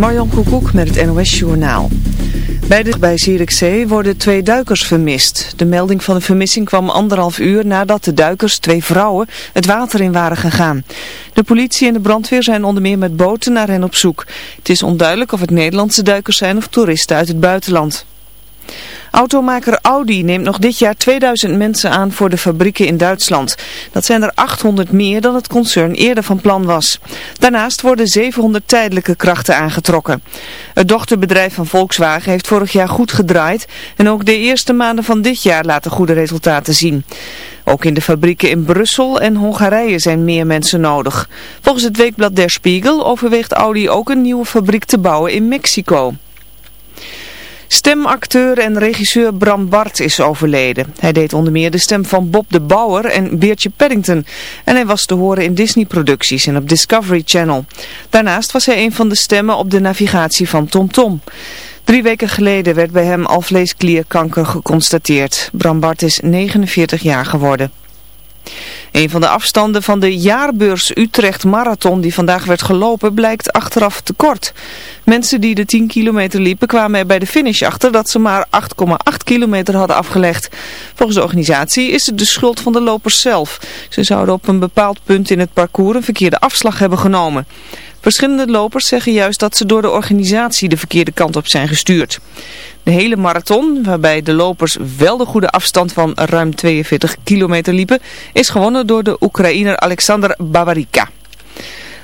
Marjan Koekoek met het NOS Journaal. Bij de bij Zierikzee worden twee duikers vermist. De melding van de vermissing kwam anderhalf uur nadat de duikers, twee vrouwen, het water in waren gegaan. De politie en de brandweer zijn onder meer met boten naar hen op zoek. Het is onduidelijk of het Nederlandse duikers zijn of toeristen uit het buitenland. Automaker Audi neemt nog dit jaar 2000 mensen aan voor de fabrieken in Duitsland. Dat zijn er 800 meer dan het concern eerder van plan was. Daarnaast worden 700 tijdelijke krachten aangetrokken. Het dochterbedrijf van Volkswagen heeft vorig jaar goed gedraaid en ook de eerste maanden van dit jaar laten goede resultaten zien. Ook in de fabrieken in Brussel en Hongarije zijn meer mensen nodig. Volgens het weekblad Der Spiegel overweegt Audi ook een nieuwe fabriek te bouwen in Mexico. Stemacteur en regisseur Bram Bart is overleden. Hij deed onder meer de stem van Bob de Bauer en Beertje Paddington. En hij was te horen in Disney-producties en op Discovery Channel. Daarnaast was hij een van de stemmen op de navigatie van TomTom. Tom. Drie weken geleden werd bij hem alvleesklierkanker geconstateerd. Bram Bart is 49 jaar geworden. Een van de afstanden van de jaarbeurs Utrecht Marathon die vandaag werd gelopen blijkt achteraf te kort. Mensen die de 10 kilometer liepen kwamen er bij de finish achter dat ze maar 8,8 kilometer hadden afgelegd. Volgens de organisatie is het de schuld van de lopers zelf. Ze zouden op een bepaald punt in het parcours een verkeerde afslag hebben genomen. Verschillende lopers zeggen juist dat ze door de organisatie de verkeerde kant op zijn gestuurd. De hele marathon, waarbij de lopers wel de goede afstand van ruim 42 kilometer liepen, is gewonnen door de Oekraïner Alexander Babarika.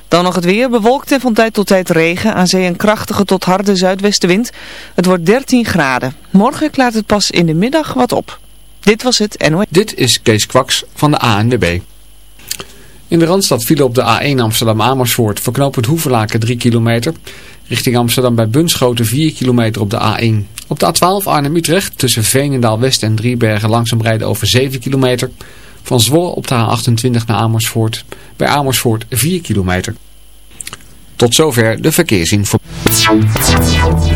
Dan nog het weer, bewolkt en van tijd tot tijd regen, aan zee een krachtige tot harde zuidwestenwind. Het wordt 13 graden. Morgen klaart het pas in de middag wat op. Dit was het NOS. Dit is Kees Kwaks van de ANWB. In de Randstad vielen op de A1 Amsterdam-Amersfoort verknopend Hoevelaken 3 kilometer. Richting Amsterdam bij Bunschoten 4 kilometer op de A1. Op de A12 Arnhem-Utrecht tussen Veenendaal-West en Driebergen langzaam rijden over 7 kilometer. Van Zwolle op de A28 naar Amersfoort. Bij Amersfoort 4 kilometer. Tot zover de verkeersinformatie.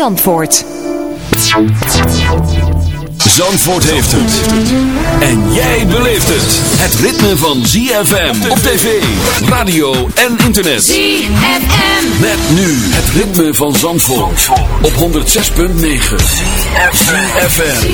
Zandvoort. Zandvoort heeft het. En jij beleeft het. Het ritme van ZFM op tv, radio en internet. ZFM. Met nu het ritme van Zandvoort. Op 106.9. ZFM.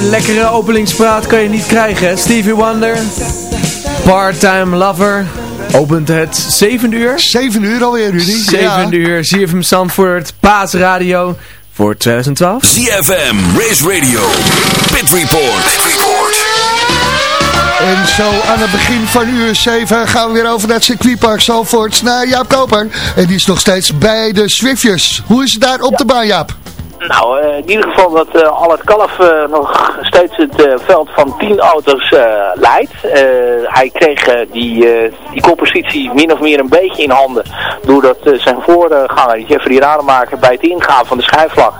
Lekkere openingspraat kan je niet krijgen. Stevie Wonder, Part-Time Lover, opent het 7 uur. 7 uur alweer, Rudy. 7 ja. uur, ZFM Zandvoort, Paasradio voor 2012. ZFM, Race Radio, Pit Report. Pit Report. En zo aan het begin van uur 7 gaan we weer over naar het circuitpark Zandvoort naar Jaap Koper. En die is nog steeds bij de Swiftjes. Hoe is het daar op de baan, Jaap? Nou, uh, in ieder geval dat uh, kalf uh, nog steeds het veld van 10 auto's leidt. hij kreeg die, die compositie min of meer een beetje in handen. Doordat zijn voorganger Jeffrey Rademaker bij het ingaan van de schijfvlag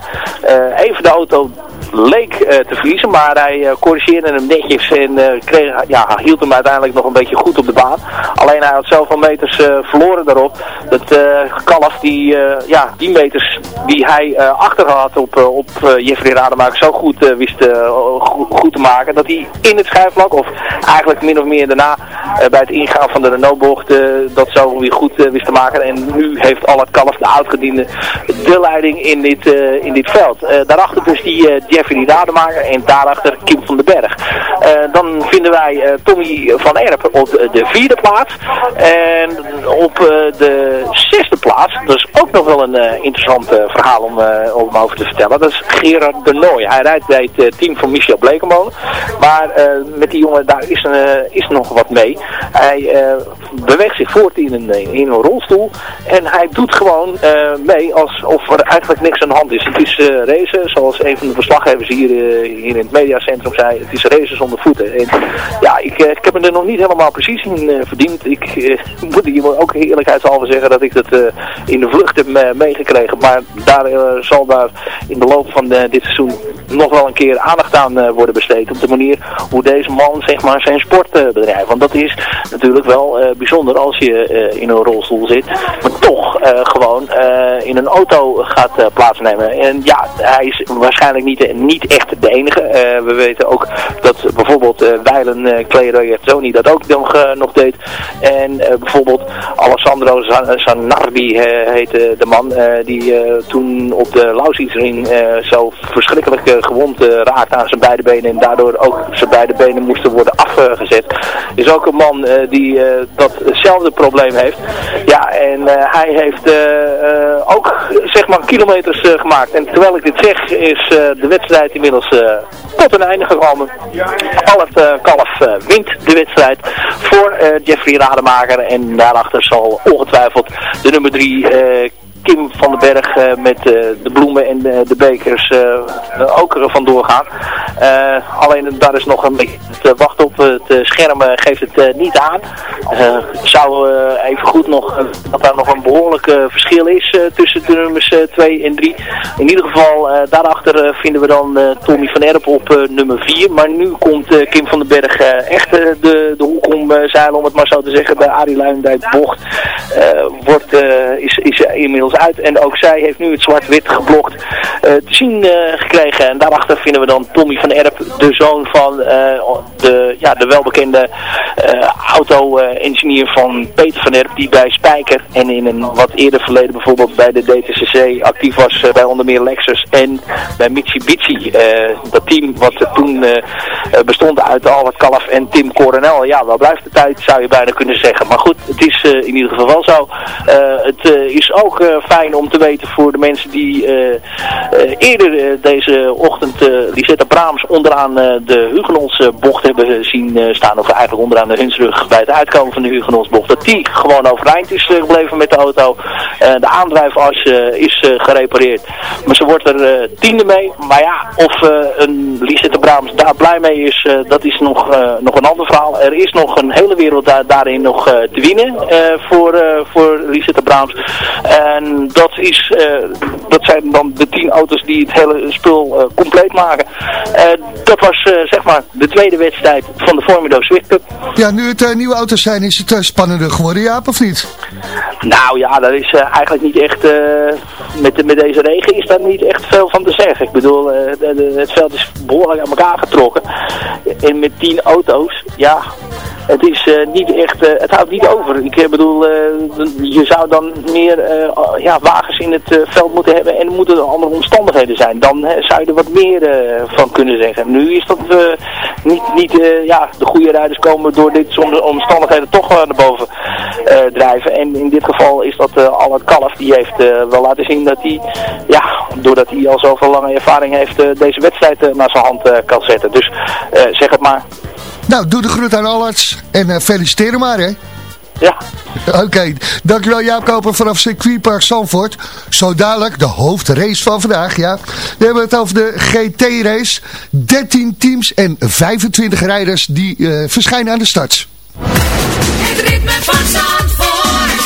even de auto leek te verliezen. Maar hij corrigeerde hem netjes en kreeg, ja, hield hem uiteindelijk nog een beetje goed op de baan. Alleen hij had zoveel meters verloren daarop. Dat kalf die, ja, die meters die hij achter had op, eh, op eh, Jeffrey Rademaker zo goed eh, wist goed, goed, te maken. Dat hij in het schijfvlak, of eigenlijk min of meer daarna, bij het ingaan van de Renault-bocht, dat zo weer goed wist te maken. En nu heeft al het kalf de oudgediende de leiding in dit, in dit veld. daarachter dus die Jeffrey Rademaker en daarachter Kim van den Berg. dan vinden wij Tommy van Erp op de vierde plaats. En op de zesde plaats, dat is ook nog wel een interessant verhaal om, om over te vertellen. Dat is Gerard de Nooy. Hij rijdt bij het eh, team van Michel Blekemolen. Maar eh, met die jongen, daar is, eh, is nog wat mee. Hij beweegt zich voort in een, in een rolstoel. En hij doet gewoon mee alsof er eigenlijk niks aan de hand is. Het is racen, zoals een van de verslaggevers hier, hier in het mediacentrum zei. Het is racen zonder voeten. En ja, ik, ik heb me er nog niet helemaal precies in verdiend. Ik moet hier ook eerlijkheidshalve zeggen dat ik dat in de vlucht heb meegekregen. Maar daar zal daar in de loop van dit seizoen nog wel een keer aandacht aan worden besteed. Op de manier hoe deze man zeg maar zijn sport bedrijft. Want dat is natuurlijk wel bijzonder als je in een rolstoel zit. Maar toch gewoon in een auto gaat plaatsnemen. En ja, hij is waarschijnlijk niet de, niet echt de enige. we weten ook dat bijvoorbeeld Weilen uh, Clay Tony dat ook nog, nog deed. En bijvoorbeeld Alessandro Zanardi heette de man die toen op de Lausitzring zo verschrikkelijk gewond raakte aan zijn beide benen en daardoor ook zijn beide benen moesten worden afgezet. Is ook een man die datzelfde probleem heeft. Ja, en hij heeft ook zeg maar kilometers gemaakt. En terwijl ik dit zeg is de wedstrijd inmiddels tot een einde gekomen. Alert Kalf wint de wedstrijd voor Jeffrey Rademaker. En daarachter zal ongetwijfeld de nummer 3 Kim van den Berg uh, met uh, de bloemen en de, de bekers uh, ook er vandoor gaan. alleen daar is nog een beetje te wachten op het scherm geeft het niet aan. zou even goed nog dat daar nog een behoorlijk verschil is tussen de nummers 2 en 3. In ieder geval daarachter vinden we dan Tommy van Erp op nummer 4. Maar nu komt Kim van den Berg echt de, de hoek om zeilen om het maar zo te zeggen bij Arie Luijendijk bocht. wordt, is, is inmiddels uit. En ook zij heeft nu het zwart-wit geblokt uh, te zien eh, gekregen. En daarachter vinden we dan Tommy van Erp, de zoon van eh, de, ja, de welbekende auto-engineer van Peter van Erp. Die bij Spijker en in een wat eerder verleden bijvoorbeeld bij de DTCC actief was. bij onder meer Lexus en bij Mitsubishi. dat team wat toen bestond uit Albert Kalf en Tim Coronel. Ja, wel blijft de tijd zou je bijna kunnen zeggen. Maar goed, het is in ieder geval wel zo. het is ook fijn om te weten voor de mensen die eh, eh, eerder eh, deze ochtend Lisetta Braams onderaan de Hugenonsbocht hebben zien staan. Of eigenlijk onderaan de Hunsrug bij het uitkomen van de Hugenonsbocht. Dat die gewoon overeind is gebleven met de auto. de aandrijfas is gerepareerd. Maar ze wordt er tiende mee. Maar ja, of een Lisette Braams daar blij mee is, dat is nog, nog een ander verhaal. Er is nog een hele wereld daarin nog te winnen voor, voor Lisette Braams. En dat, is, eh, dat zijn dan de tien auto's die het hele spul uh, compleet maken. Uh, dat was zeg maar de tweede wedstrijd van de Formido Swift Cup. Ja, nu het nieuwe auto's zijn, is het spannender geworden, Jaap, of niet? Nou ja, daar is eigenlijk niet echt, met, met deze regen is daar niet echt veel van te zeggen. Ik bedoel, het veld is behoorlijk aan elkaar getrokken. En met tien auto's, ja, het is niet echt, het houdt niet over. Ik bedoel, je zou dan meer ja, wagens in het veld moeten hebben en er moeten andere omstandigheden zijn. Dan zou je er wat meer van kunnen zeggen. Nu is dat niet, niet ja, de goede rijders komen door dit soort omstandigheden toch naar boven drijven. En in dit geval is dat al het kalf. Die heeft wel laten zien dat hij, ja, doordat hij al zoveel lange ervaring heeft, deze wedstrijd naar zijn hand kan zetten. Dus zeg het maar. Nou, doe de groet aan Allarts en uh, feliciteer hem maar, hè. Ja. Oké, dankjewel Jaap Koper vanaf circuitpark Zandvoort. Zo dadelijk de hoofdrace van vandaag, ja. We hebben het over de GT-race. 13 teams en 25 rijders die uh, verschijnen aan de start. Het ritme van Zandvoort.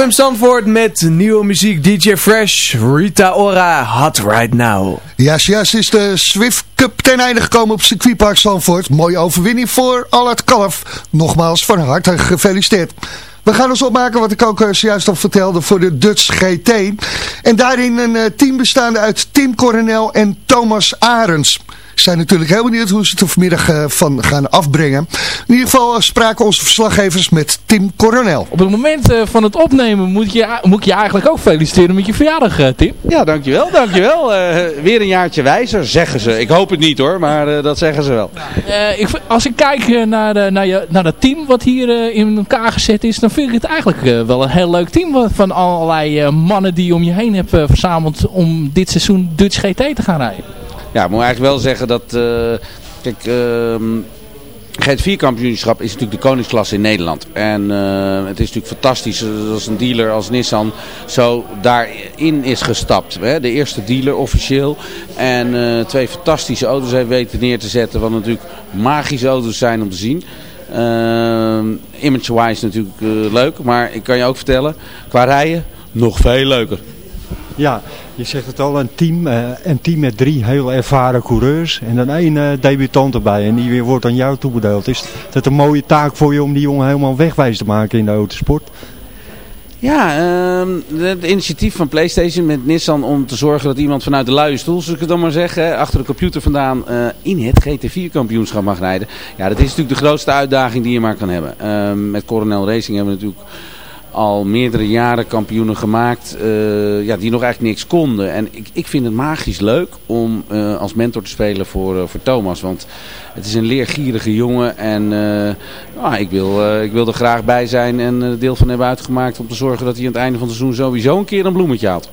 ZFM Zandvoort met nieuwe muziek DJ Fresh, Rita Ora, Hot Right Now. Ja, juist is de Swift Cup ten einde gekomen op circuitpark Zandvoort. Mooie overwinning voor Allard Kalf. Nogmaals van harte gefeliciteerd. We gaan ons opmaken wat ik ook uh, zojuist al vertelde voor de Dutch GT. En daarin een uh, team bestaande uit Tim Coronel en Thomas Arends zijn natuurlijk heel benieuwd hoe ze het er vanmiddag uh, van gaan afbrengen. In ieder geval spraken onze verslaggevers met Tim Coronel. Op het moment uh, van het opnemen moet, je, moet ik je eigenlijk ook feliciteren met je verjaardag, uh, Tim. Ja, dankjewel, dankjewel. weer een jaartje wijzer, zeggen ze. Ik hoop het niet hoor, maar dat zeggen ze wel. ik, als ik kijk naar, naar, je, naar dat team wat hier in elkaar gezet is, dan vind ik het eigenlijk wel een heel leuk team van allerlei mannen die je om je heen hebt verzameld om dit seizoen Dutch GT te gaan rijden. Ja, moet eigenlijk wel zeggen dat... Uh, kijk, het 4 kampioenschap is natuurlijk de koningsklasse in Nederland. En uh, het is natuurlijk fantastisch als een dealer als Nissan zo daarin is gestapt. Hè? De eerste dealer officieel. En uh, twee fantastische auto's heeft weten neer te zetten. Wat natuurlijk magische auto's zijn om te zien. Uh, Image-wise natuurlijk leuk. Maar ik kan je ook vertellen, qua rijden nog veel leuker. Ja, je zegt het al, een team, uh, een team met drie heel ervaren coureurs en dan één uh, debutant erbij en die weer wordt aan jou toebedeeld. Is dat een mooie taak voor je om die jongen helemaal wegwijs te maken in de autosport? Ja, uh, het initiatief van Playstation met Nissan om te zorgen dat iemand vanuit de luie stoel, zou ik het dan maar zeggen, achter de computer vandaan uh, in het GT4 kampioenschap mag rijden. Ja, dat is natuurlijk de grootste uitdaging die je maar kan hebben. Ehm, met Coronel Racing hebben we natuurlijk al meerdere jaren kampioenen gemaakt uh, ja, die nog eigenlijk niks konden. En ik, ik vind het magisch leuk om uh, als mentor te spelen voor, uh, voor Thomas. Want het is een leergierige jongen en nou, ik, wil, ik wil er graag bij zijn en deel van hebben uitgemaakt om te zorgen dat hij aan het einde van het seizoen sowieso een keer een bloemetje haalt.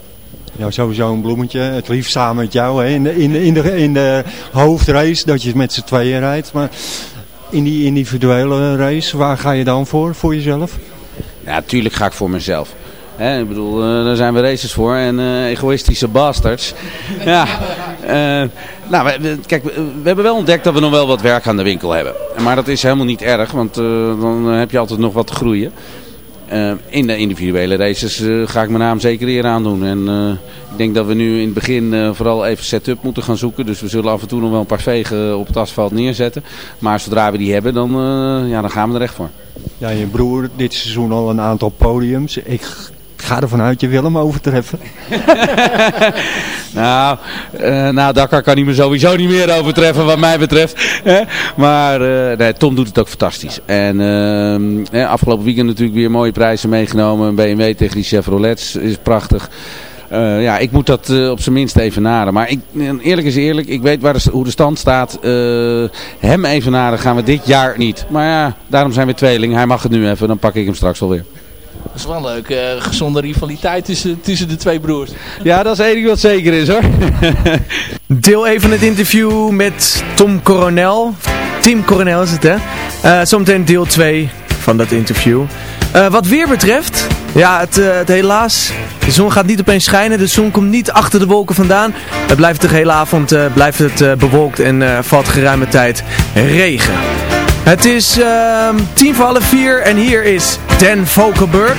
Ja, sowieso een bloemetje. Het liefst samen met jou hè. In, de, in, de, in, de, in de hoofdrace dat je met z'n tweeën rijdt. Maar in die individuele race, waar ga je dan voor, voor jezelf? Ja, natuurlijk ga ik voor mezelf. He, ik bedoel, uh, daar zijn we races voor en uh, egoïstische bastards. ja, uh, nou, we, kijk, we, we, hebben wel ontdekt dat we nog wel wat werk aan de winkel hebben. Maar dat is helemaal niet erg, want dan heb je altijd nog wat te groeien. In de individuele races ga ik mijn naam zeker eer aan doen. En ik denk dat we nu in het begin vooral even setup moeten gaan zoeken. Dus we zullen af en toe nog wel een paar vegen op het asfalt neerzetten. Maar zodra we die hebben, dan, ja, dan gaan we er echt voor. Ja, je broer dit seizoen al een aantal podiums. Ik ga ervan uit je wil hem overtreffen. nou, uh, nou, Dakar kan hij me sowieso niet meer overtreffen wat mij betreft. maar uh, nee, Tom doet het ook fantastisch. En uh, afgelopen weekend natuurlijk weer mooie prijzen meegenomen. BMW tegen die Chevrolets is prachtig. Uh, ja, ik moet dat op zijn minst even naden. Maar ik, eerlijk is eerlijk, ik weet waar hoe de stand staat. Uh, hem evenaren gaan we dit jaar niet. Maar ja, daarom zijn we tweeling. Hij mag het nu even, dan pak ik hem straks wel weer. Dat is wel leuk. Uh, gezonde rivaliteit tussen, tussen de twee broers. Ja, dat is één ding wat zeker is hoor. Deel even het interview met Tom Coronel. Tim Coronel is het hè. Uh, zometeen deel 2 van dat interview. Uh, wat weer betreft, ja, het, uh, het, helaas, de zon gaat niet opeens schijnen. De zon komt niet achter de wolken vandaan. Het blijft de hele avond uh, blijft het, bewolkt en valt geruime tijd regen. Het is ehm, tien voor half vier en hier is Dan Vogelberg.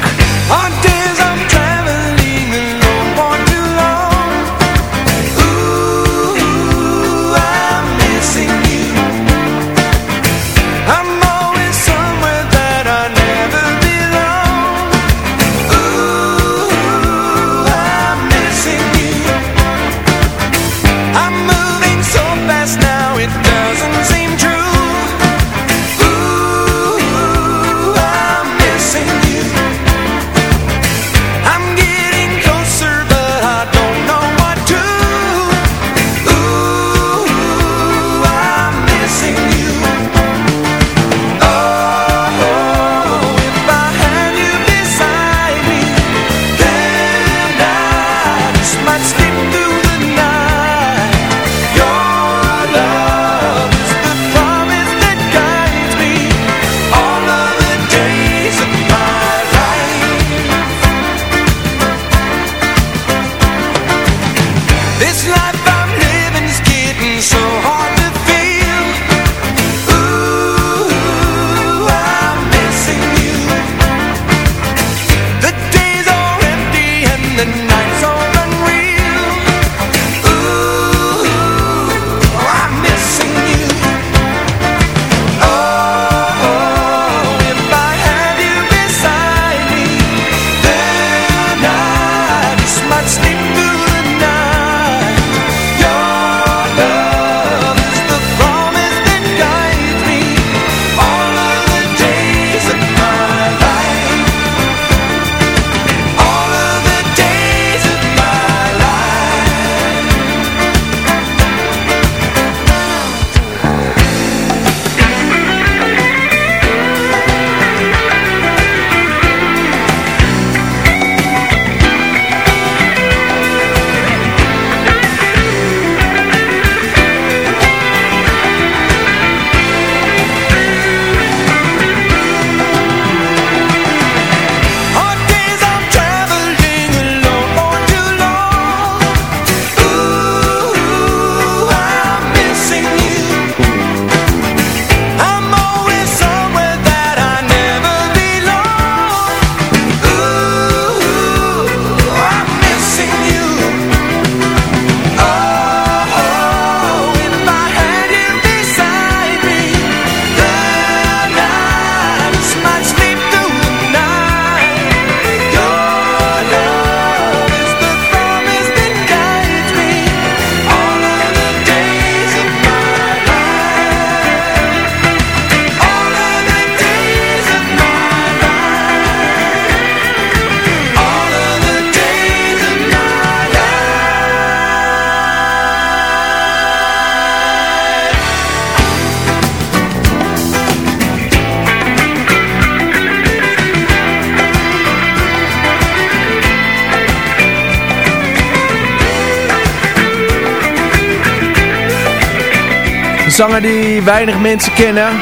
Zanger die weinig mensen kennen.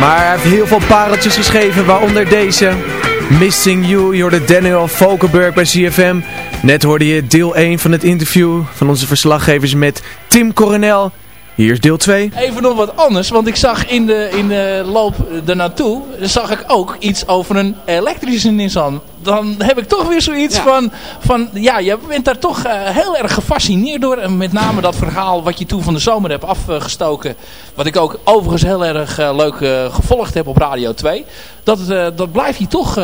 Maar hij heeft heel veel pareltjes geschreven, waaronder deze. Missing You, je Daniel Valkenburg bij CFM. Net hoorde je deel 1 van het interview van onze verslaggevers met Tim Coronel. Hier is deel 2. Even nog wat anders, want ik zag in de, in de loop ernaartoe, zag ik ook iets over een elektrische Nissan. Dan heb ik toch weer zoiets van, van, ja, je bent daar toch uh, heel erg gefascineerd door. En met name dat verhaal wat je toen van de zomer hebt afgestoken. Wat ik ook overigens heel erg uh, leuk uh, gevolgd heb op Radio 2. Dat, dat blijft je toch,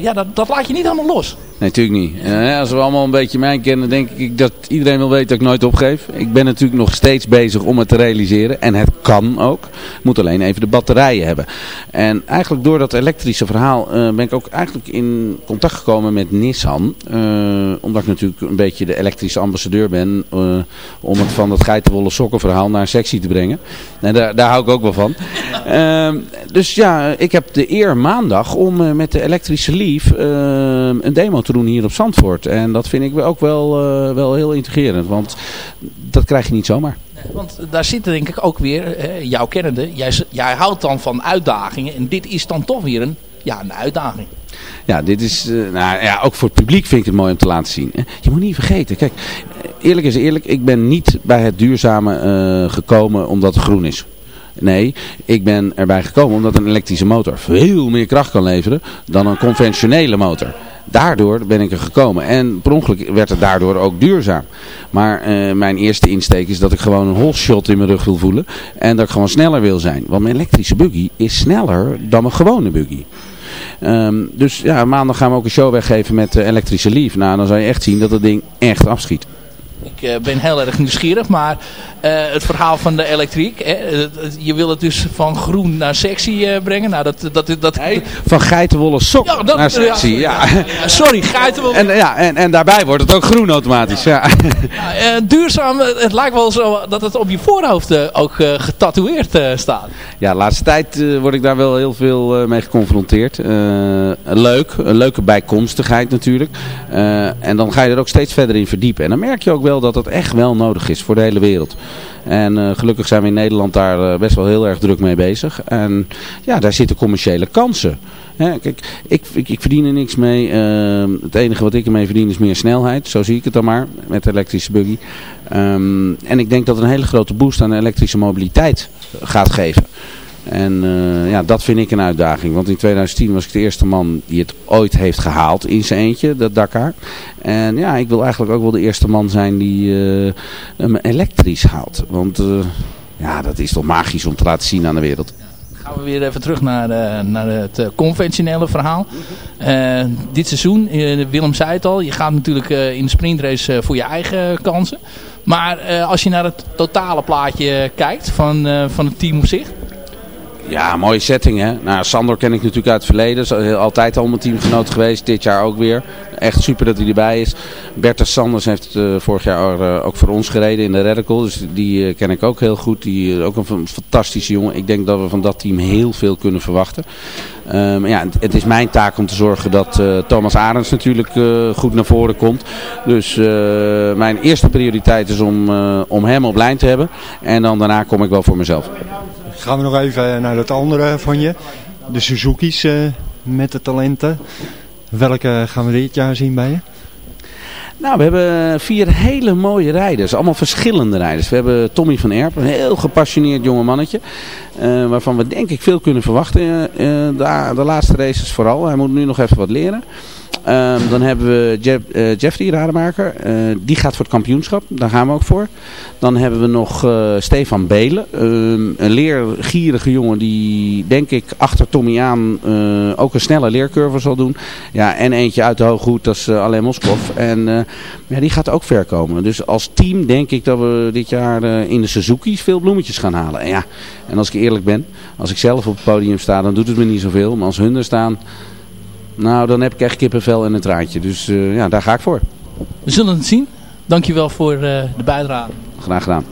ja, dat, dat laat je niet helemaal los. Nee, natuurlijk niet. Uh, als we allemaal een beetje mij kennen, denk ik dat iedereen wil weten dat ik nooit opgeef. Ik ben natuurlijk nog steeds bezig om het te realiseren. En het kan ook. Moet alleen even de batterijen hebben. En eigenlijk door dat elektrische verhaal uh, ben ik ook eigenlijk in contact gekomen met Nissan. Uh, omdat ik natuurlijk een beetje de elektrische ambassadeur ben. om het van dat geitenwolle sokken verhaal naar sectie te brengen. En daar, daar hou ik ook wel van. Ehm, dus ja, ik heb de eer maandag om met de elektrische Leaf een demo te doen hier op Zandvoort. En dat vind ik ook wel, uh, wel heel integrerend. Want dat krijg je niet zomaar. Want daar zit denk ik ook weer, eh, jouw kennende, jij, jij houdt dan van uitdagingen. En dit is dan toch weer een, ja, een uitdaging. Ja, dit is, uh, nou ja, ook voor het publiek vind ik het mooi om te laten zien. Je moet niet vergeten, kijk, eerlijk is eerlijk, ik ben niet bij het duurzame uh, gekomen omdat het groen is. Nee, ik ben erbij gekomen omdat een elektrische motor veel meer kracht kan leveren dan een conventionele motor. Daardoor ben ik er gekomen. En per ongeluk werd het daardoor ook duurzaam. Maar uh, mijn eerste insteek is dat ik gewoon een holshot in mijn rug wil voelen. En dat ik gewoon sneller wil zijn. Want mijn elektrische buggy is sneller dan mijn gewone buggy. Um, dus ja, maandag gaan we ook een show weggeven met uh, elektrische Leaf. Nou, dan zal je echt zien dat het ding echt afschiet. Ik uh, ben heel erg nieuwsgierig, maar uh, het verhaal van de elektriek. Hè, je wil het dus van groen naar sexy brengen. Nou, dat, dat, dat, nee, van geitenwolle sok ja, dat, naar sexy. Ja, ja. ja sorry, geitenwolle. En, ja, en, en daarbij wordt het ook groen automatisch. Ja. duurzaam, het lijkt wel zo dat het op je voorhoofd ook getatoeëerd staat. Ja, de laatste tijd word ik daar wel heel veel mee geconfronteerd. leuk, een leuke bijkomstigheid natuurlijk. en dan ga je er ook steeds verder in verdiepen. En dan merk je ook wel dat het echt wel nodig is voor de hele wereld. En uh, gelukkig zijn we in Nederland daar uh, best wel heel erg druk mee bezig. En ja, daar zitten commerciële kansen. Hè, kijk, ik, ik, ik, verdien er niks mee. Uh, het enige wat ik ermee verdien is meer snelheid. Zo zie ik het dan maar met de elektrische buggy. Um, en ik denk dat een hele grote boost aan de elektrische mobiliteit gaat geven. En uh, ja, dat vind ik een uitdaging. Want in 2010 was ik de eerste man die het ooit heeft gehaald in zijn eentje, dat Dakar. En ja, ik wil eigenlijk ook wel de eerste man zijn die uh, hem elektrisch haalt. Want uh, ja, dat is toch magisch om te laten zien aan de wereld. gaan we weer even terug naar, naar het conventionele verhaal. Dit seizoen, Willem zei het al, je gaat natuurlijk in de sprintrace voor je eigen kansen. Maar als je naar het totale plaatje kijkt van, van het team op zich, ja, mooie setting hè. Nou, ken ik natuurlijk uit het verleden. Is altijd al mijn teamgenoot geweest. Dit jaar ook weer. Echt super dat hij erbij is. Bertus Sanders heeft uh, vorig jaar uh, ook voor ons gereden in de Radical. Dus die uh, ken ik ook heel goed. Die ook een fantastische jongen. Ik denk dat we van dat team heel veel kunnen verwachten. Um, ja, het, het, is mijn taak om te zorgen dat Thomas Arends natuurlijk goed naar voren komt. Dus mijn eerste prioriteit is om, om hem op lijn te hebben. En dan daarna kom ik wel voor mezelf. Gaan we nog even naar het andere van je. De Suzuki's uh, met de talenten. Welke gaan we dit jaar zien bij je? Nou, we hebben vier hele mooie rijders. Allemaal verschillende rijders. We hebben Tommy van Erp, een heel gepassioneerd jonge mannetje. Uh, waarvan we denk ik veel kunnen verwachten. Uh, de, de, laatste races vooral. Hij moet nu nog even wat leren. Um, dan hebben we Jeff, uh, Jeffrey Rademaker. Uh, die gaat voor het kampioenschap. Daar gaan we ook voor. Dan hebben we nog uh, Stefan Belen. Um, een leergierige jongen die denk ik achter Tommy aan ook een snelle leercurve zal doen. Ja, en eentje uit de hooghoed, dat is alleen Moskov. En ja, die gaat ook ver komen. Dus als team denk ik dat we dit jaar in de Suzuki's veel bloemetjes gaan halen. En ja, en als ik eerlijk ben, als ik zelf op het podium sta, dan doet het me niet zoveel. Maar als hun er staan... Nou, dan heb ik echt kippenvel en een traantje. Dus uh, ja, daar ga ik voor. We zullen het zien. Dankjewel voor uh, de bijdrage. Graag gedaan.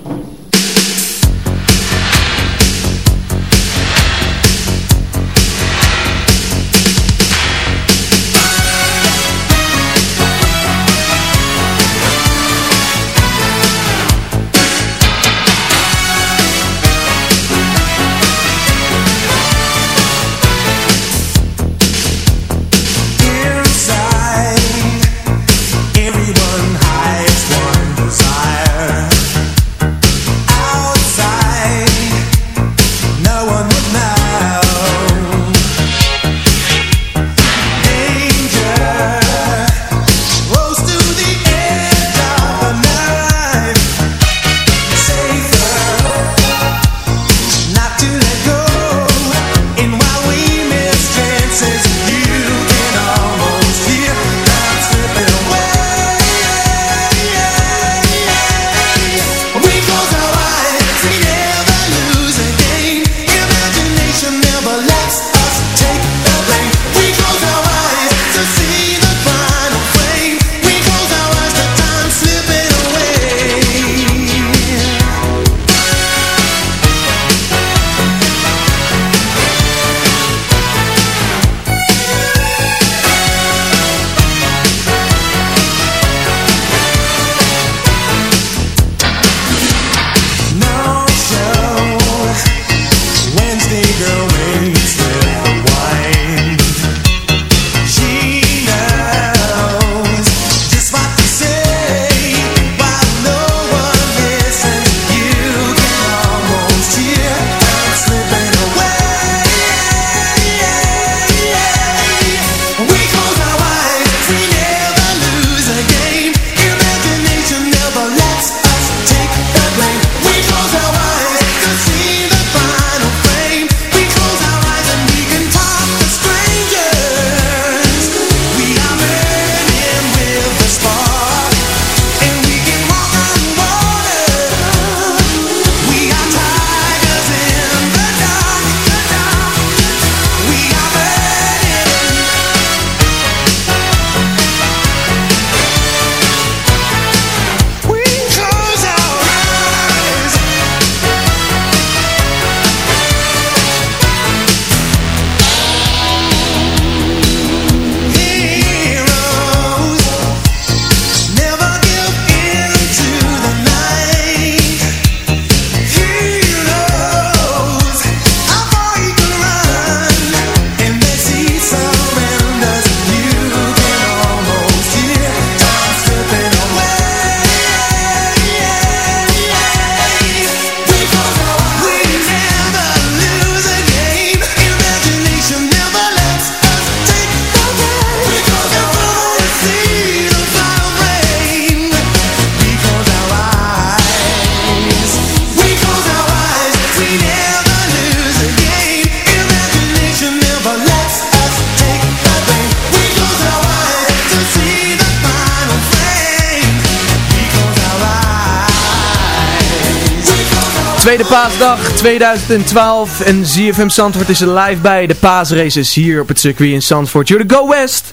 Paasdag 2012 en ZFM Zandvoort is er live bij de paasraces hier op het circuit in Zandvoort. You're the Go West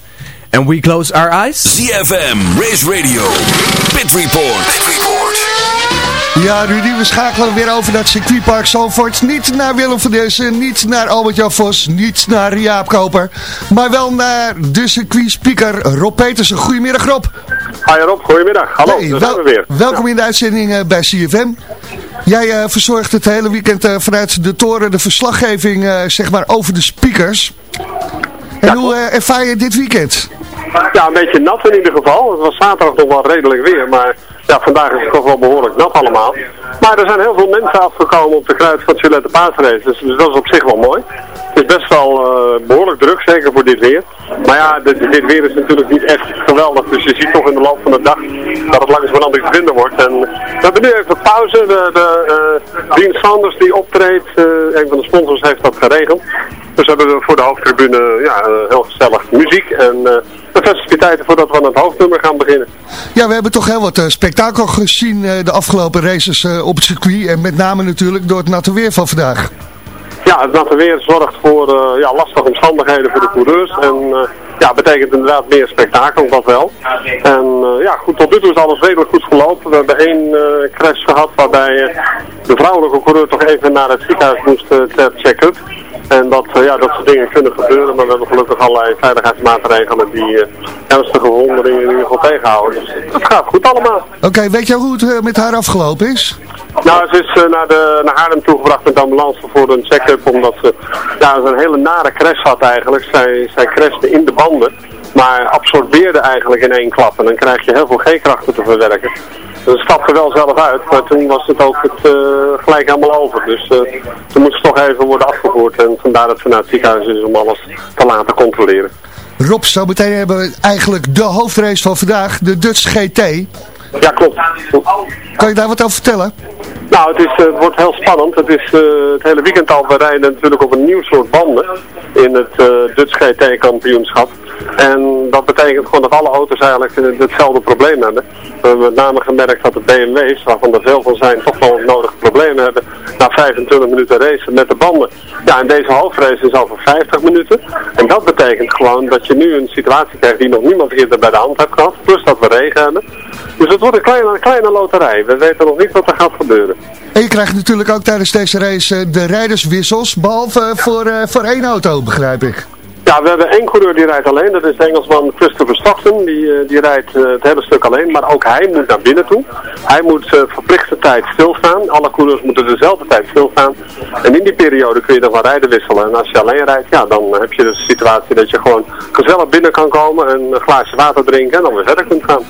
and we close our eyes. ZFM Race Radio Pit Report. Pit Report. Ja, Rudy, we schakelen weer over naar het circuitpark Zandvoort. Niet naar Willem van Dessen, niet naar Albert-Jan Vos, niet naar Jaap Koper. Maar wel naar de circuitspeaker Rob Petersen. Goedemiddag Rob. Hi Rob, goedemiddag. Hallo, Hey, daar wel- zijn we weer. Welkom in de uitzending eh, bij CFM. Jij eh, verzorgt het hele weekend eh, vanuit de toren de verslaggeving eh, zeg maar over de speakers. En hoe ervaar je dit weekend? Ja, een beetje nat in ieder geval. Het was zaterdag nog wel redelijk weer, maar ja, vandaag is het toch wel behoorlijk nat allemaal. Maar er zijn heel veel mensen afgekomen op de kruid van Gillette Paasrace, dus, dus dat is op zich wel mooi. Het is best wel eh, behoorlijk druk, zeker voor dit weer. Maar ja, dit, dit weer is natuurlijk niet echt geweldig, dus je ziet toch in de loop van de dag dat het langzamerhand iets minder wordt. En we hebben nu even pauze. De, de, eh, Sanders die optreedt, eh, een van de sponsors heeft dat geregeld. Dus we hebben voor de hoofdtribune ja, heel gezellig muziek en eh, de festiviteiten voordat we aan het hoofdnummer gaan beginnen. Ja, we hebben toch heel wat spektakel gezien de afgelopen races op het circuit. En met name natuurlijk door het natte weer van vandaag. Ja, het natte weer zorgt voor eh, ja, lastige omstandigheden voor de coureurs. En eh, ja, betekent inderdaad meer spektakel, dat wel. En eh, ja, goed, tot nu toe is alles redelijk goed gelopen. We hebben één eh, crash gehad waarbij eh, de vrouwelijke coureur toch even naar het ziekenhuis moest ter check-up. En dat, ja, dat soort dingen kunnen gebeuren, maar we hebben gelukkig allerlei veiligheidsmaatregelen die ernstige verwonderingen in ieder geval tegenhouden. Dus het gaat goed allemaal. Oké, weet je hoe het met haar afgelopen is? Nou, ze is naar, de, naar Haarlem toegebracht met de ambulance voor een check-up, omdat ze ja, een hele nare crash had eigenlijk. Zij, zij crashte in de banden, maar absorbeerde eigenlijk in één klap. En dan krijg je heel veel G-krachten te verwerken. Dus ze stapte wel zelf uit, maar toen was het ook het, eh, gelijk helemaal over. Dus eh toen moest ze toch even worden afgevoerd en vandaar dat ze naar het ziekenhuis is om alles te laten controleren. Rob, zo meteen hebben we eigenlijk de hoofdrace van vandaag, de Dutch GT. Ja, klopt. Kan je daar wat over vertellen? Nou, het, is, eh, het wordt heel spannend. Het is eh, het hele weekend al. We rijden natuurlijk op een nieuw soort banden in het eh Dutch GT-kampioenschap. En dat betekent gewoon dat alle auto's eigenlijk hetzelfde probleem hebben. We hebben met name gemerkt dat de BMW's, waarvan er veel van zijn, toch wel nodige problemen hebben na 25 minuten racen met de banden. Ja, en deze hoofdrace is voor 50 minuten. En dat betekent gewoon dat je nu een situatie krijgt die nog niemand eerder bij de hand heeft gehad. Plus dat we regen hebben. Dus het wordt een kleine, een kleine loterij. We weten nog niet wat er gaat gebeuren. En je krijgt natuurlijk ook tijdens deze race eh, de rijderswissels, behalve voor, eh, voor één auto, begrijp ik. Ja, we hebben één coureur die rijdt alleen. Dat is de Engelsman Christopher Stockton. Die, eh, die rijdt eh, het hele stuk alleen. Maar ook hij moet naar binnen toe. Hij moet eh, verplichte tijd stilstaan. Alle coureurs moeten dezelfde tijd stilstaan. En in die periode kun je dan van rijden wisselen. En als je alleen rijdt, ja, dan heb je de situatie dat je gewoon gezellig binnen kan komen. En een glaasje water drinken en dan weer verder kunt gaan.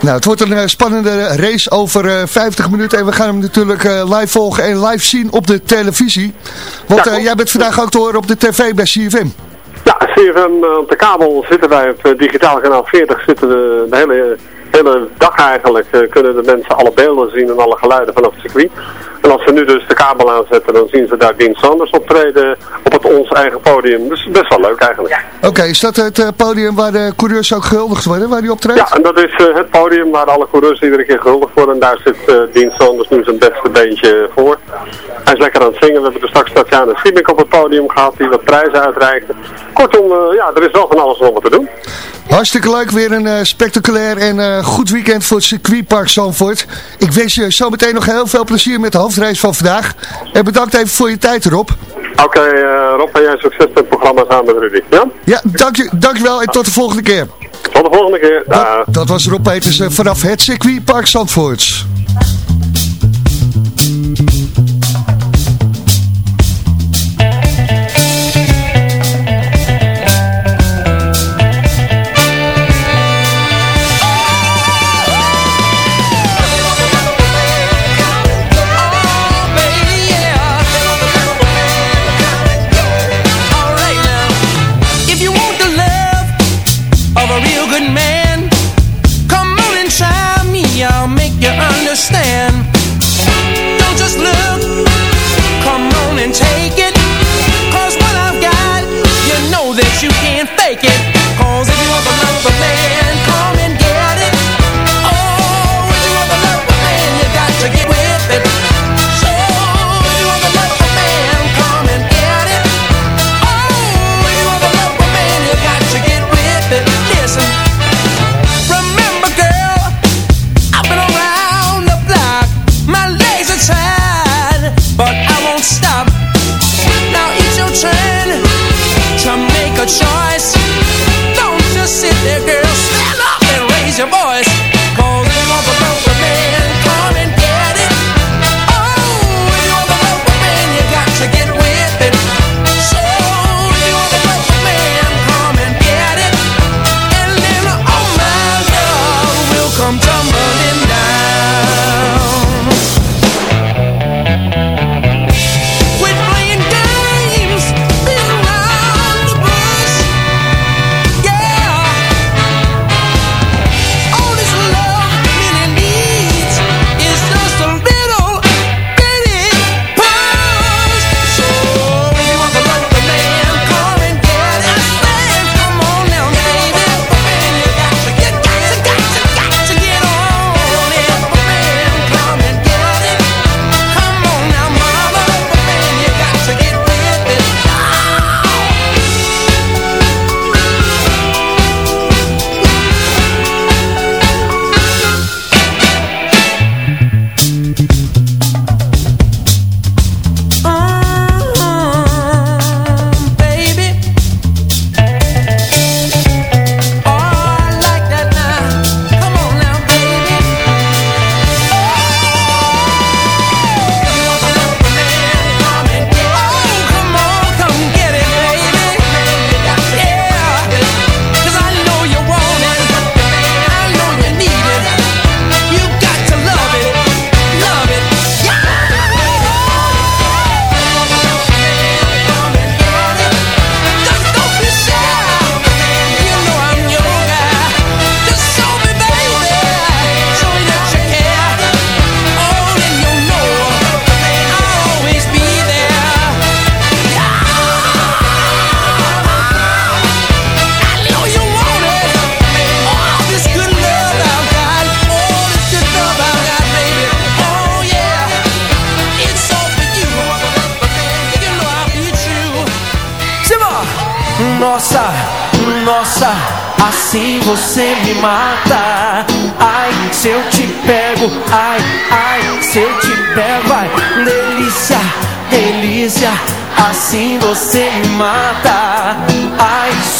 Nou, het wordt een spannende race over eh, 50 minuten. En we gaan hem natuurlijk live volgen en live zien op de televisie. Want jij bent vandaag ook te horen op de tv bij CFM. Ja, CFM eh, op de kabel zitten wij op eh, digitaal kanaal 40 zitten we de hele, hele dag eigenlijk eh, kunnen de mensen alle beelden zien en alle geluiden vanaf het circuit. En als ze nu dus de kabel aanzetten, dan zien ze daar Dean Sanders optreden op het ons eigen podium. Dus best wel leuk eigenlijk. Oké, is dat het eh, podium waar de coureurs ook gehuldigd worden, waar die optreedt? Ja, en dat is eh, het podium waar alle coureurs iedere keer gehuldigd worden. En daar zit Dean Sanders nu zijn beste beentje voor. Hij is lekker aan het zingen. We hebben er straks Tatjana Schiebik op het podium gehad, die wat prijzen uitreikte. Kortom, ja, er is wel van alles om wat te doen. Hartstikke leuk, weer een spectaculair en goed weekend voor het circuitpark Zandvoort. Ik wens je zometeen nog heel veel plezier met de hoofdreis van vandaag. En bedankt even voor je tijd, Rob. Oké, eh, Rob, en jij succes met het programma samen met Rudy. Ja? Ja, dank je, dankjewel en tot de volgende keer. Tot de volgende keer. Dat was Rob Peters eh, vanaf het circuitpark Zandvoort.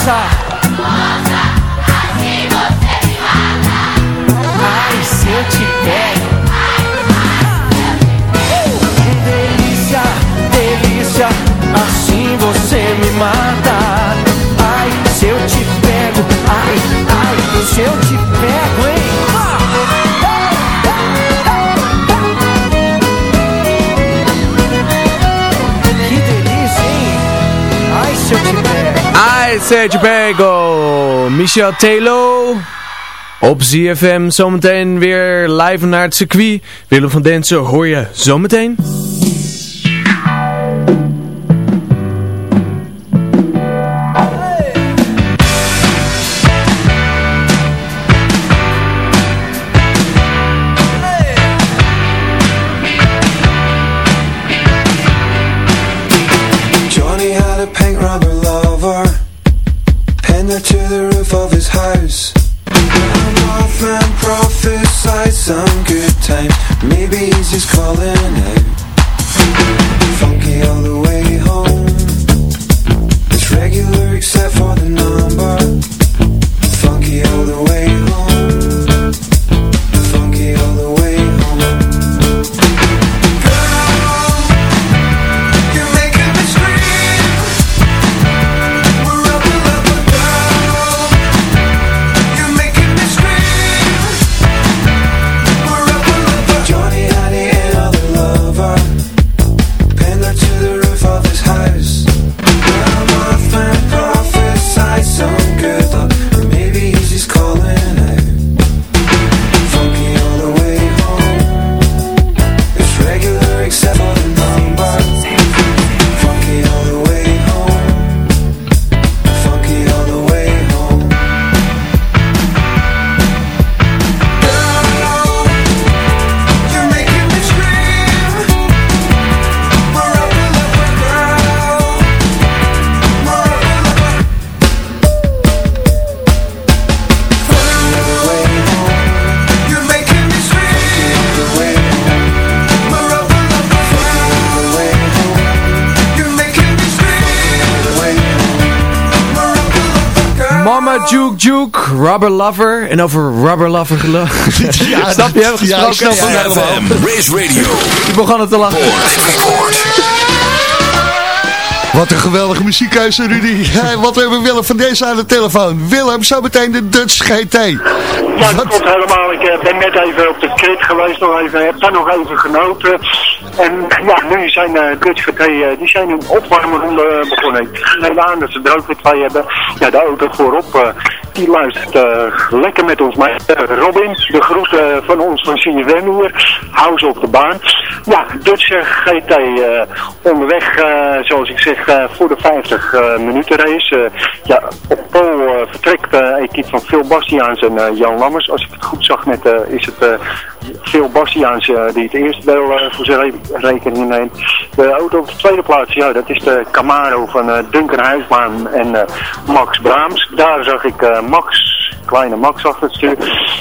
Nossa! Assim você me mata. Ai, se eu te pego. Ai, uh! Delícia, delícia, assim você me mata. Hey Sergio, Bagel, Michel Telo op ZFM. Zometeen weer live naar het circuit. Willem van Densen hoor je zometeen. Rubber Lover. En over Rubber Lover geloven. Ja, snap je? Hebben we ja, ik gesproken? snap het helemaal. Race Radio. Ik begon het te lachen. Wat een geweldige muziekkeuze, Rudy. Ja, wat hebben we Willem van deze aan de telefoon? Willem, zo meteen de Dutch GT. Ja, dat klopt helemaal. Ik eh, ben net even op de krit geweest, nog even, heb daar nog even genoten. En ja, nu zijn uh, Dutch GT, eh, die zijn een opwarmronde begonnen. Ik neem aan dat ze er ook weer twee hebben. Ja, de auto voorop, eh, die luistert eh, lekker met ons mee. Eh, Robin, de groet eh, van ons van CFM hier. Hou ze op de baan. Ja, Dutch GT onderweg, zoals ik zeg, voor de 50 eh, minuten race. Ja, op pol vertrekt de equipe van Phil Bastiaans en Jan Lammers. Als ik het goed zag net, is het Phil Bastiaans eh, die het eerste deel eh, voor zijn re- rekening neemt. De auto op de tweede plaats, ja, dat is de Camaro van eh, Duncan Huisbaan en Max Braams. Daar zag ik Max kleine Max achter het stuur.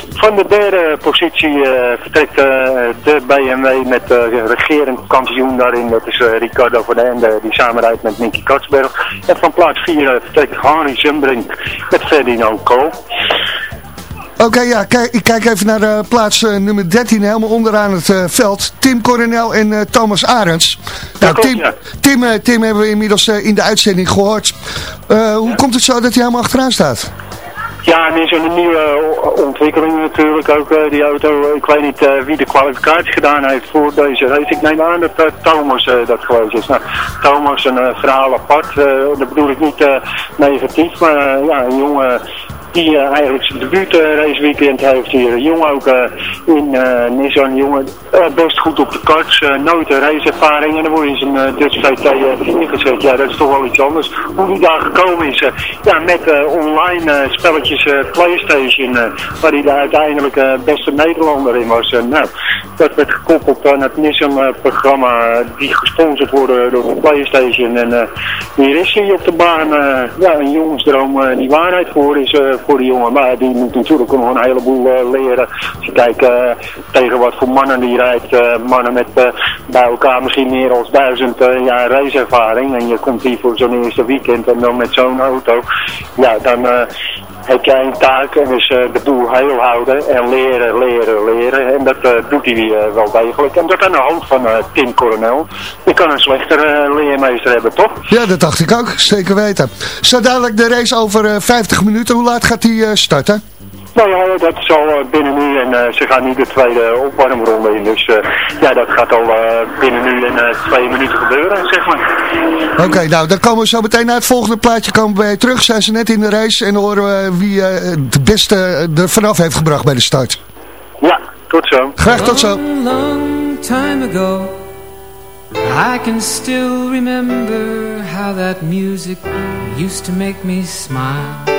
Van de derde positie vertrekt de BMW met de regerend kampioen daarin. Dat is Ricardo van den Ende, die samenrijdt met Nicky Katsberg. En van plaats 4 vertrekt Henry Zumbrink met Ferdinand Kool. Oké, ja, kijk, ik kijk even naar de plaats eh, nummer 13, helemaal onderaan het eh, veld. Tim Coronel en eh, Thomas Arends. Nou, Tim, ja. Tim, eh, Tim hebben we inmiddels eh, in de uitzending gehoord. Eh, hoe komt het zo dat hij helemaal achteraan staat? Ja, en is een nieuwe ontwikkeling natuurlijk ook, eh, die auto. Ik weet niet eh, wie de kwalificatie gedaan heeft voor deze race. Ik neem aan dat eh, Thomas eh, dat geweest is. Nou, Thomas, een eh, verhaal apart. eh, dat bedoel ik niet eh, negatief, maar eh, ja, een jongen die eh, eigenlijk zijn debuut eh, raceweekend heeft hier. Jongen ook eh, in Nissan, jongen eh, best goed op de karts, nooit een raceervaring en dan word je in zijn Dutch VT ingezet. Ja, dat is toch wel iets anders. Hoe die daar gekomen is, ja, met online spelletjes Playstation, waar hij de uiteindelijk beste Nederlander in was. Nou, dat werd gekoppeld aan het Nissan-programma, die gesponsord worden door Playstation. En hier is hij op de baan, ja, een jongensdroom die waarheid voor is voor de jongen. Maar die moet natuurlijk nog een heleboel eh, leren. Als je kijkt eh, tegen wat voor mannen die rijdt, eh, mannen met bij elkaar misschien meer dan duizend jaar raceervaring. En je komt hier voor zo'n eerste weekend en dan met zo'n auto. Ja, dan... eh, heb jij een taak en is eh, de boel heel houden en leren, leren, leren. En dat eh, doet hij eh, wel degelijk. En dat aan de hand van eh, Tim Coronel. Je kan een slechtere eh, leermeester hebben, toch? Ja, dat dacht ik ook. Zeker weten. Zo dadelijk de race over eh, 50 minuten. Hoe laat gaat die eh, starten? Nou ja, dat is al eh, binnen nu en eh, ze gaan nu de tweede opwarmronde in. Dus eh, ja, dat gaat al eh, binnen nu en eh, twee minuten gebeuren, zeg maar. Oké, nou dan komen we zo meteen naar het volgende plaatje komen we bij terug. Zijn ze net in de race en horen we wie eh, het beste er vanaf heeft gebracht bij de start. Ja, tot zo. Graag tot zo. Long, long time ago, I can still remember how that music used to make me smile.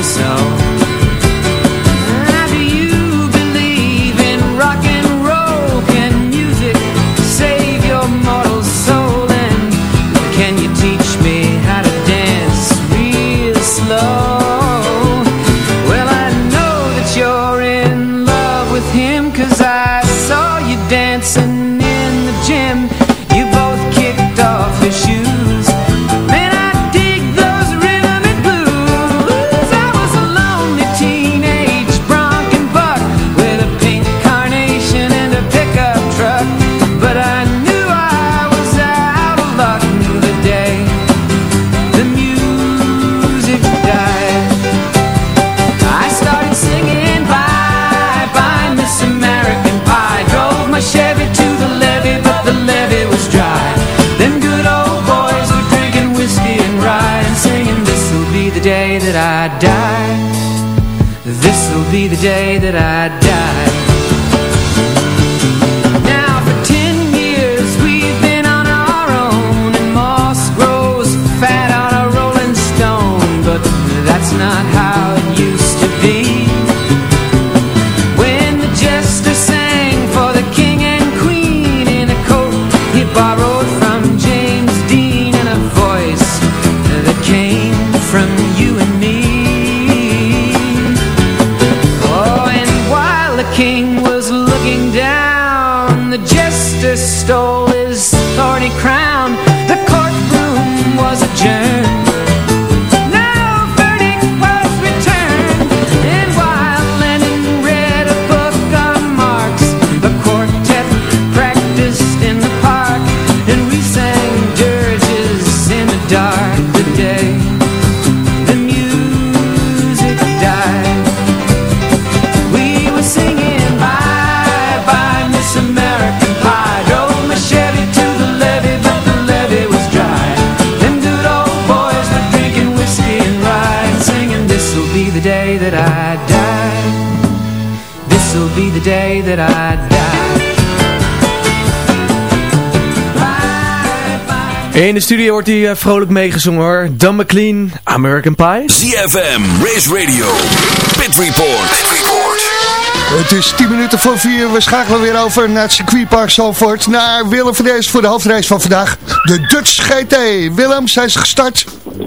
yourself. That I die. In de studio wordt hij eh, vrolijk meegezongen hoor. Dan McLean, American Pie. ZFM, Race Radio, Pit Report. Het is 10 minuten voor 4. We schakelen weer over naar het circuitpark Zalvoort. Naar Willem van Dees voor de hoofdreis van vandaag. De Dutch GT. Willem, zijn ze gestart?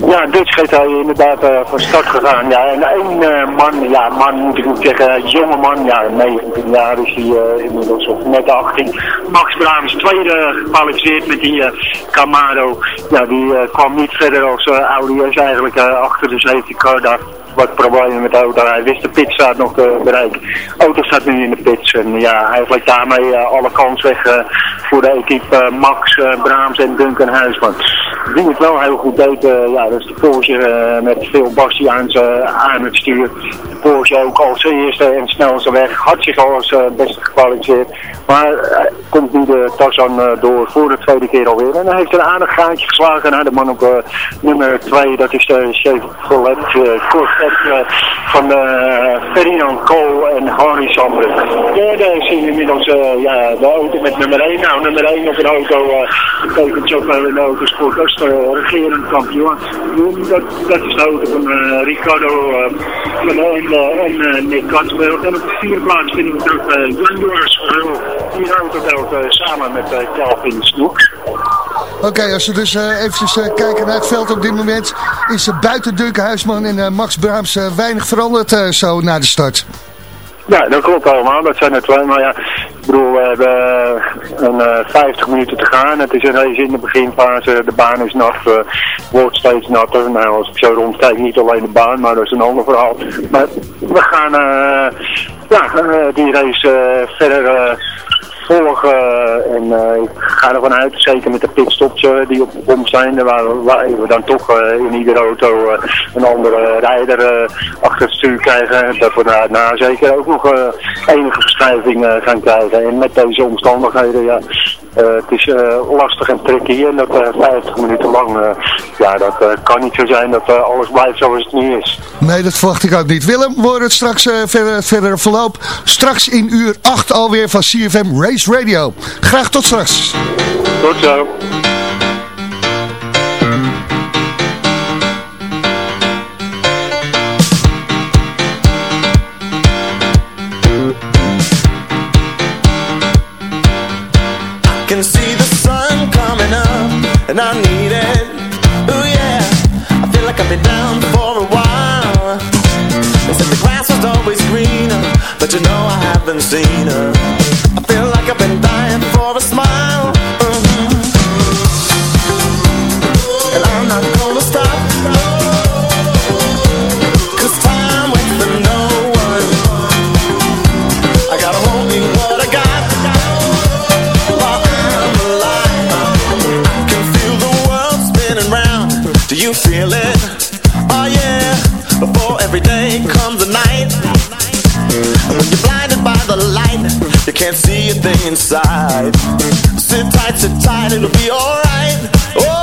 Ja, Dutch GT inderdaad eh, van start gegaan. Ja, en één eh, man, ja, man moet ik ook zeggen, jonge man, ja, 19 jaar is hij eh, inmiddels, of net 18. Max Braams, tweede gekwalificeerd met die Camaro. Ja, die kwam niet verder als Audi S eigenlijk achter de safety car. Wat problemen met de auto. Hij wist de pitstraat nog te bereiken. De auto staat nu in de pits. En ja, eigenlijk daarmee eh, alle kans weg eh, voor de equipe eh, Max, eh, Braams en Duncan Huisman. Die het wel heel goed deed, eh, ja, dat is de Porsche eh, met veel Bastiaans eh, aan het stuur. De Porsche ook als eerste en snelste weg. Had zich al als eh, beste gekwalificeerd. Maar eh, komt nu de Tarzan eh, door voor de tweede keer alweer. En hij heeft een aardig gaatje geslagen naar de man op eh, nummer 2. Dat is de Chevrolet uh, Eh, van eh, Ferdinand Kool en Harry Sander. Derde is inmiddels eh, ja, de auto met nummer 1. Nou, nummer 1 op een auto betekent in de autosport als de regerend kampioen. Dat, dat is de auto van Ricardo van en, en Nick Katsberg. En op de vierde plaats vinden we terug uh, Jan Joris Die auto ook samen met Calvin Snoeks. Oké, als we dus eh, eventjes eh, kijken naar het veld op dit moment... is er buiten Duncan Huisman en eh, Max Braams weinig veranderd zo na de start. Ja, dat klopt allemaal. Dat zijn er twee. Maar ja, ik bedoel, we hebben een eh, 50 minuten te gaan. Het is een race in de beginfase. De baan is nat. eh, wordt steeds natter. Nou, als ik zo rondkijk, niet alleen de baan, maar dat is een ander verhaal. Maar we gaan ja, die race verder volgen. En eh, ik ga ervan uit, zeker met de pitstops eh, die op de kom zijn, waar, waar we dan toch eh, in iedere auto eh, een andere rijder eh, achter het stuur krijgen. Dat we daarna zeker ook nog eh, enige verschuiving eh, gaan krijgen. En met deze omstandigheden, ja, eh, het is eh, lastig en tricky en dat eh, 50 minuten lang, eh, ja, dat eh, kan niet zo zijn dat eh, alles blijft zoals het nu is. Nee, dat verwacht ik ook niet. Willem, we horen het straks eh, verder, verder verloop. Straks in uur 8 alweer van CFM Race Radio. Graag tot straks. Tot zo. And I need it. Ooh yeah, I feel like I've been down for a while. They said the grass was always greener, but you know I haven't seen her. I feel like I've been dying for a smile. You feel it? Oh yeah. Before every day comes a night. And when you're blinded by the light, you can't see a thing inside. Sit tight, sit tight, it'll be alright. Oh,